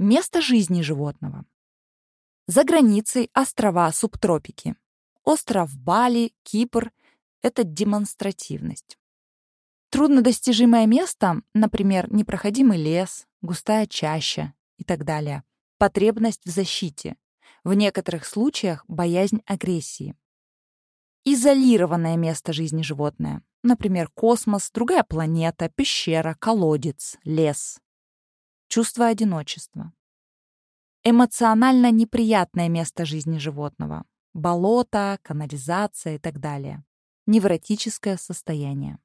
Место жизни животного. За границей острова субтропики. Остров Бали, Кипр — это демонстративность. Труднодостижимое место, например, непроходимый лес, густая чаща и так далее. Потребность в защите. В некоторых случаях боязнь агрессии. Изолированное место жизни животное. Например, космос, другая планета, пещера, колодец, лес. Чувство одиночества. Эмоционально неприятное место жизни животного. Болото, канализация и так далее. Невротическое состояние.